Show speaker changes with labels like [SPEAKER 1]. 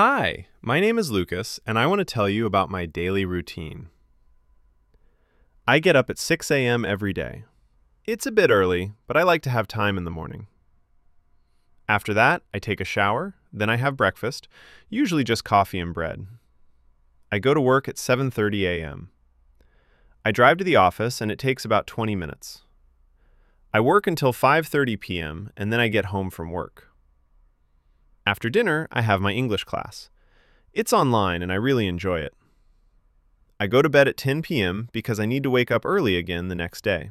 [SPEAKER 1] Hi, my name is Lucas, and I want to tell you about my daily routine. I get up at 6 a.m. every day. It's a bit early, but I like to have time in the morning. After that, I take a shower, then I have breakfast, usually just coffee and bread. I go to work at 7:30 a.m. I drive to the office and it takes about 20 minutes. I work until 5:30 p.m. and then I get home from work. After dinner, I have my English class. It's online and I really enjoy it. I go to bed at 10 p.m. because I need to wake up early again the next day.